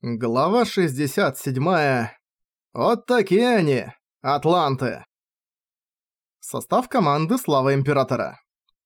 Глава 67. Вот такие они, атланты. Состав команды Слава Императора.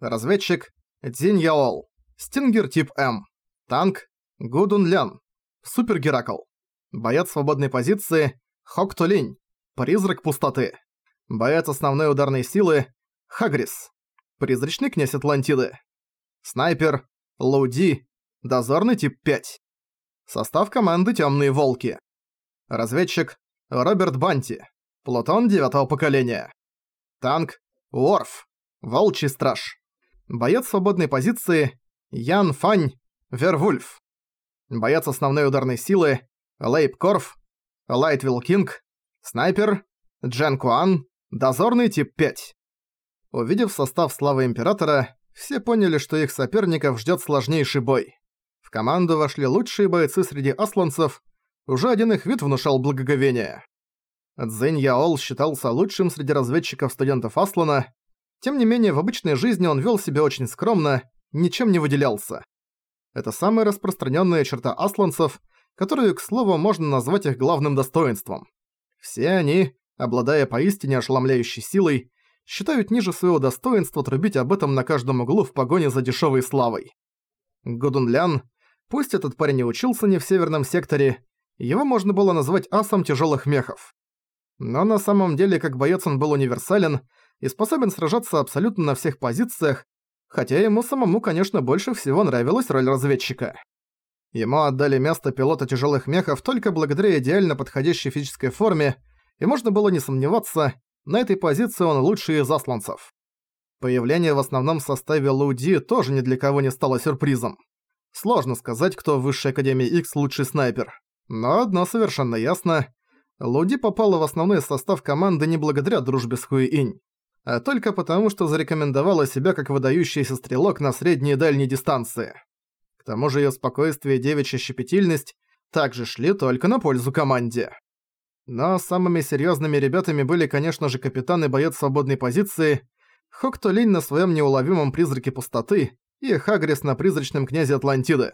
Разведчик Дзинь Яол. Стингер тип М. Танк Гудун Лян. Супер Геракл. Боец свободной позиции Хок Тулинь. Призрак пустоты. Боец основной ударной силы Хагрис. Призрачный князь Атлантиды. Снайпер Луди. Дозорный тип 5. Состав команды «Тёмные волки». Разведчик Роберт Банти. Плутон девятого поколения. Танк Уорф. Волчий страж. Боец свободной позиции Ян Фань Вервульф. Боец основной ударной силы Лейб Корф. Лайтвилл Кинг. Снайпер Джен Куан. Дозорный тип 5. Увидев состав Славы Императора, все поняли, что их соперников ждет сложнейший бой. В команду вошли лучшие бойцы среди асланцев, уже один их вид внушал благоговение. Цзэнь Яол считался лучшим среди разведчиков студентов Аслана, тем не менее в обычной жизни он вел себя очень скромно, ничем не выделялся. Это самая распространенная черта асланцев, которую, к слову, можно назвать их главным достоинством. Все они, обладая поистине ошеломляющей силой, считают ниже своего достоинства трубить об этом на каждом углу в погоне за дешевой славой. Годунлян Пусть этот парень и учился не в северном секторе, его можно было назвать асом тяжелых мехов. Но на самом деле, как боец он был универсален и способен сражаться абсолютно на всех позициях, хотя ему самому, конечно, больше всего нравилась роль разведчика. Ему отдали место пилота тяжелых мехов только благодаря идеально подходящей физической форме, и можно было не сомневаться, на этой позиции он лучший из асланцев. Появление в основном составе Луди тоже ни для кого не стало сюрпризом. Сложно сказать, кто в Высшей Академии X лучший снайпер. Но одно совершенно ясно. Луди попала в основной состав команды не благодаря дружбе с Хуи-Инь, а только потому, что зарекомендовала себя как выдающийся стрелок на средней и дальней дистанции. К тому же её спокойствие и девичья щепетильность также шли только на пользу команде. Но самыми серьёзными ребятами были, конечно же, капитан и боец свободной позиции, Хокто Линь на своём неуловимом призраке пустоты и Хагрис на призрачном князе Атлантиды.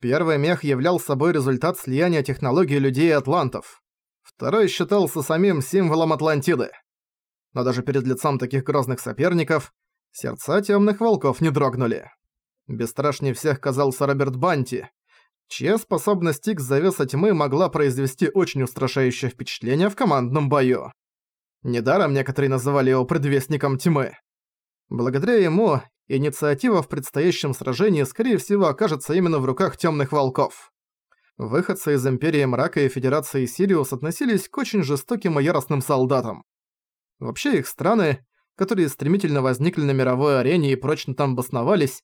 Первый мех являл собой результат слияния технологий людей и атлантов. Второй считался самим символом Атлантиды. Но даже перед лицом таких грозных соперников сердца темных волков не дрогнули. Бесстрашней всех казался Роберт Банти, чья способность Икс завеса тьмы могла произвести очень устрашающее впечатление в командном бою. Недаром некоторые называли его предвестником тьмы. Благодаря ему инициатива в предстоящем сражении, скорее всего, окажется именно в руках Тёмных Волков. Выходцы из Империи Мрака и Федерации Сириус относились к очень жестоким и яростным солдатам. Вообще их страны, которые стремительно возникли на мировой арене и прочно там обосновались,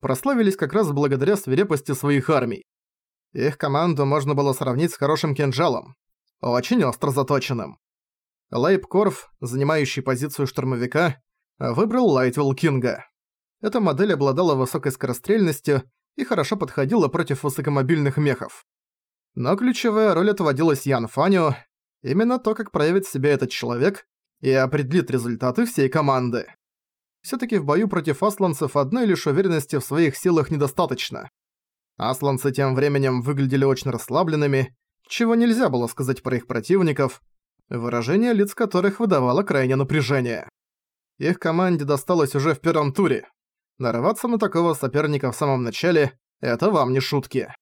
прославились как раз благодаря свирепости своих армий. Их команду можно было сравнить с хорошим кинжалом, очень остро заточенным. Лейб Корф, занимающий позицию штурмовика, выбрал Лайтвилл Кинга. Эта модель обладала высокой скорострельностью и хорошо подходила против высокомобильных мехов. Но ключевая роль отводилась Ян Фаню, именно то, как проявит себя этот человек и определит результаты всей команды. Всё-таки в бою против асланцев одной лишь уверенности в своих силах недостаточно. Асланцы тем временем выглядели очень расслабленными, чего нельзя было сказать про их противников, выражение лиц которых выдавало крайнее напряжение. Их команде досталось уже в первом туре. Нарываться на такого соперника в самом начале – это вам не шутки.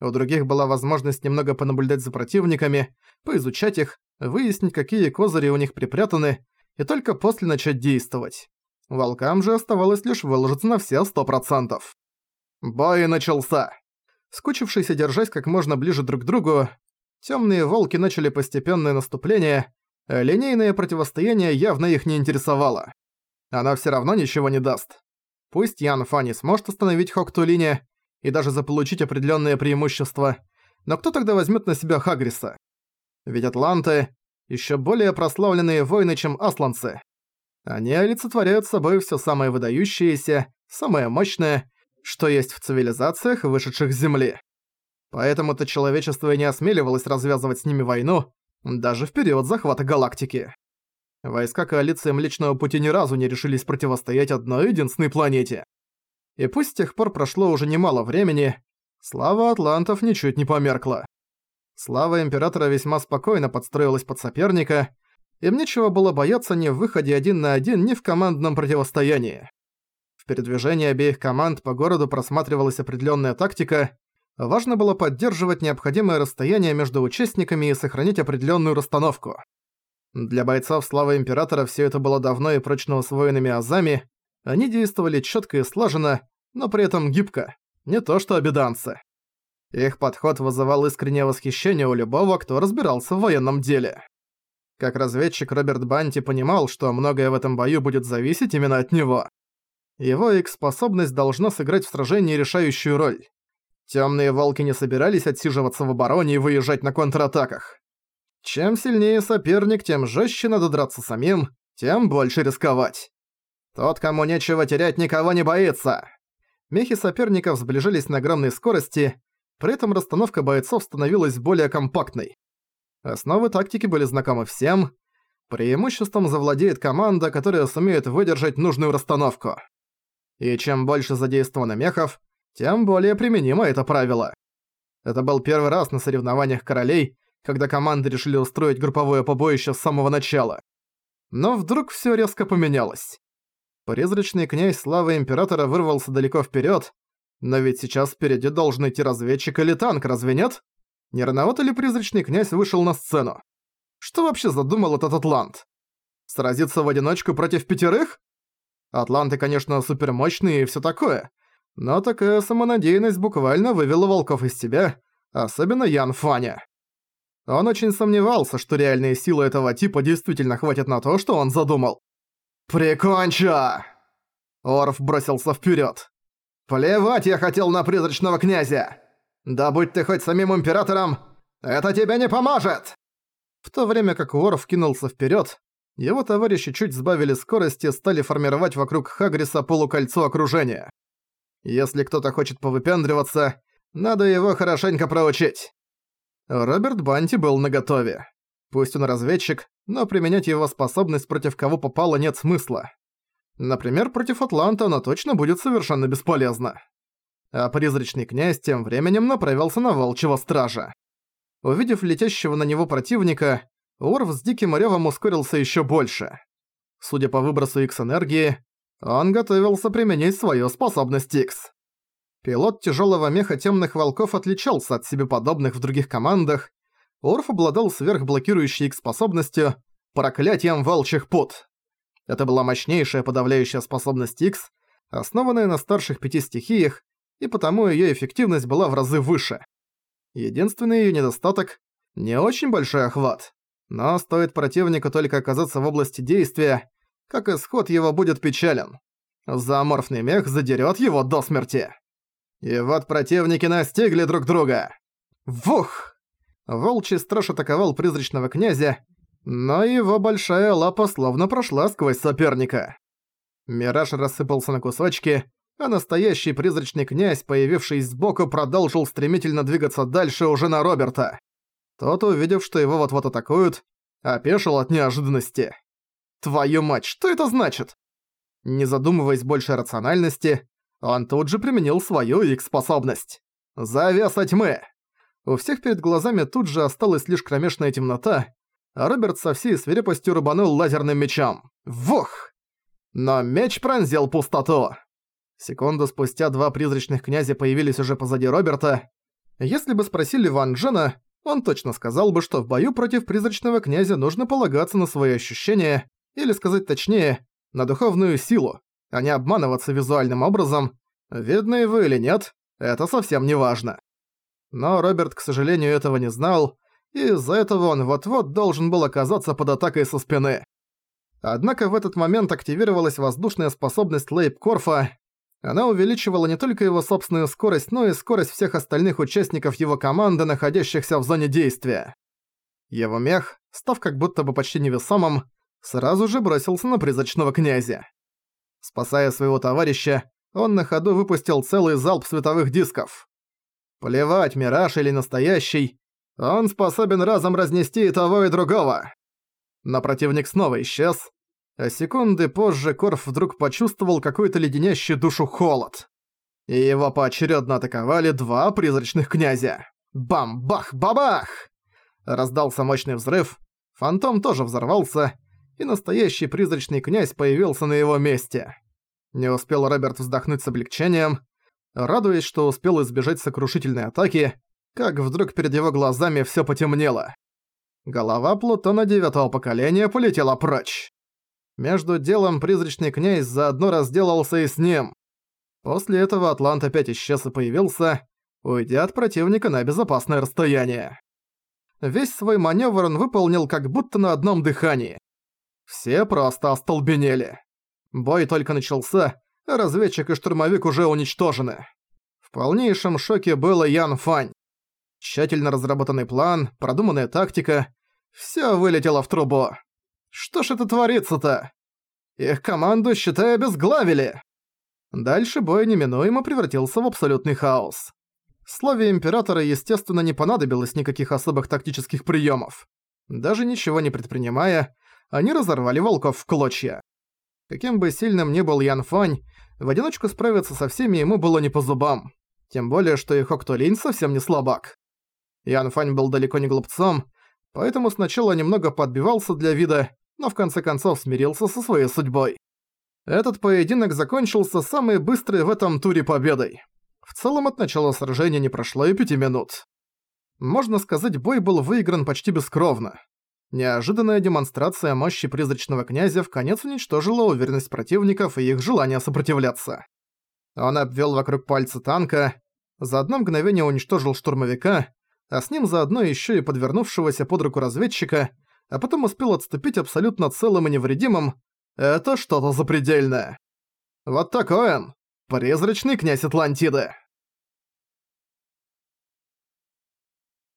У других была возможность немного понаблюдать за противниками, поизучать их, выяснить, какие козыри у них припрятаны, и только после начать действовать. Волкам же оставалось лишь выложиться на все сто процентов. Бой начался. Скучившись держась как можно ближе друг к другу, темные волки начали постепенное наступление, а линейное противостояние явно их не интересовало. Оно все равно ничего не даст. Пусть Ян Фанни сможет остановить Хоктулине и даже заполучить определенные преимущества, но кто тогда возьмет на себя Хагриса? Ведь атланты – еще более прославленные воины, чем асланцы. Они олицетворяют собой все самое выдающееся, самое мощное, что есть в цивилизациях, вышедших с Земли. Поэтому-то человечество и не осмеливалось развязывать с ними войну, даже в период захвата галактики. Войска коалиции Млечного Пути ни разу не решились противостоять одной единственной планете. И пусть с тех пор прошло уже немало времени, Слава атлантов ничуть не померкла. Слава Императора весьма спокойно подстроилась под соперника, им нечего было бояться ни в выходе один на один, ни в командном противостоянии. В передвижении обеих команд по городу просматривалась определенная тактика, важно было поддерживать необходимое расстояние между участниками и сохранить определенную расстановку. Для бойцов Славы Императора все это было давно и прочно усвоенными азами, они действовали четко и слаженно, но при этом гибко, не то что обеданцы. Их подход вызывал искреннее восхищение у любого, кто разбирался в военном деле. Как разведчик Роберт Банти понимал, что многое в этом бою будет зависеть именно от него. Его X-способность должна сыграть в сражении решающую роль. Тёмные волки не собирались отсиживаться в обороне и выезжать на контратаках. Чем сильнее соперник, тем жестче надо драться самим, тем больше рисковать. Тот, кому нечего терять, никого не боится. Мехи соперников сближались на огромной скорости, при этом расстановка бойцов становилась более компактной. Основы тактики были знакомы всем. Преимуществом завладеет команда, которая сумеет выдержать нужную расстановку. И чем больше задействовано мехов, тем более применимо это правило. Это был первый раз на соревнованиях королей, когда команды решили устроить групповое побоище с самого начала. Но вдруг всё резко поменялось. Призрачный князь славы Императора вырвался далеко вперёд, но ведь сейчас впереди должен идти разведчик или танк, разве нет? Не рановато ли Призрачный князь вышел на сцену? Что вообще задумал этот Атлант? Сразиться в одиночку против пятерых? Атланты, конечно, супермощные и всё такое, но такая самонадеянность буквально вывела волков из себя, особенно Ян Фаня. Он очень сомневался, что реальные силы этого типа действительно хватит на то, что он задумал. «Прикончу!» Орф бросился вперед. «Плевать я хотел на призрачного князя! Да будь ты хоть самим императором, это тебе не поможет!» В то время как Уорф кинулся вперед, его товарищи чуть сбавили скорость и стали формировать вокруг Хагриса полукольцо окружения. Если кто-то хочет повыпендриваться, надо его хорошенько проучить. Роберт Банти был наготове. Пусть он разведчик, но применять его способность против кого попало нет смысла. Например, против Атланта она точно будет совершенно бесполезна. А призрачный князь тем временем направился на волчьего стража. Увидев летящего на него противника, Орв с диким рёвом ускорился ещё больше. Судя по выбросу X-энергии, он готовился применить свою способность X. Пилот тяжелого меха темных волков отличался от себе подобных в других командах. Орф обладал сверхблокирующей X-способностью «Проклятием волчьих пут». Это была мощнейшая подавляющая способность X, основанная на старших пяти стихиях, и потому её эффективность была в разы выше. Единственный её недостаток – не очень большой охват. Но стоит противнику только оказаться в области действия, как исход его будет печален. Зооморфный мех задерет его до смерти. И вот противники настигли друг друга. Вух! Волчий страж атаковал призрачного князя, но его большая лапа словно прошла сквозь соперника. Мираж рассыпался на кусочки, а настоящий призрачный князь, появившись сбоку, продолжил стремительно двигаться дальше уже на Роберта. Тот, увидев, что его вот-вот атакуют, опешил от неожиданности. Твою мать, что это значит? Не задумываясь больше о рациональности, он тут же применил свою X-способность. Завеса тьмы! У всех перед глазами тут же осталась лишь кромешная темнота, а Роберт со всей свирепостью рубанул лазерным мечом. Вух! Но меч пронзил пустоту. Секунду спустя два призрачных князя появились уже позади Роберта. Если бы спросили Ван Джена, он точно сказал бы, что в бою против призрачного князя нужно полагаться на свои ощущения, или сказать точнее, на духовную силу, а не обманываться визуальным образом, видно вы или нет, это совсем не важно. Но Роберт, к сожалению, этого не знал, и из-за этого он вот-вот должен был оказаться под атакой со спины. Однако в этот момент активировалась воздушная способность Лейб-Корфа. Она увеличивала не только его собственную скорость, но и скорость всех остальных участников его команды, находящихся в зоне действия. Его мех, став как будто бы почти невесомым, сразу же бросился на призрачного князя. Спасая своего товарища, он на ходу выпустил целый залп световых дисков. Плевать, мираж или настоящий, он способен разом разнести и того, и другого. Но противник снова исчез, а секунды позже Корф вдруг почувствовал какой-то леденящий душу холод. и его поочередно атаковали два призрачных князя. Бам-бах-бабах! Раздался мощный взрыв, фантом тоже взорвался, и настоящий призрачный князь появился на его месте. Не успел Роберт вздохнуть с облегчением, радуясь, что успел избежать сокрушительной атаки, как вдруг перед его глазами всё потемнело. Голова Плутона девятого поколения полетела прочь. Между делом призрачный князь заодно разделался и с ним. После этого Атлант опять исчез и появился, уйдя от противника на безопасное расстояние. Весь свой маневр он выполнил как будто на одном дыхании. Все просто остолбенели. Бой только начался, а разведчик и штурмовик уже уничтожены. В полнейшем шоке было Ян Фань. Тщательно разработанный план, продуманная тактика — всё вылетело в трубу. Что ж это творится-то? Их команду, считай, обезглавили. Дальше бой неминуемо превратился в абсолютный хаос. Слове Императора, естественно, не понадобилось никаких особых тактических приемов. Даже ничего не предпринимая, они разорвали волков в клочья. Каким бы сильным ни был Ян Фань, в одиночку справиться со всеми ему было не по зубам. Тем более, что и Хоктолинь совсем не слабак. Ян Фань был далеко не глупцом, поэтому сначала немного подбивался для вида, но в конце концов смирился со своей судьбой. Этот поединок закончился самой быстрой в этом туре победой. В целом от начала сражения не прошло и пяти минут. Можно сказать, бой был выигран почти бескровно. Неожиданная демонстрация мощи призрачного князя в конец уничтожила уверенность противников и их желание сопротивляться. Он обвел вокруг пальца танка, за одно мгновение уничтожил штурмовика, а с ним заодно еще и подвернувшегося под руку разведчика, а потом успел отступить абсолютно целым и невредимым. Это что-то запредельное. Вот такой он, призрачный князь Атлантиды.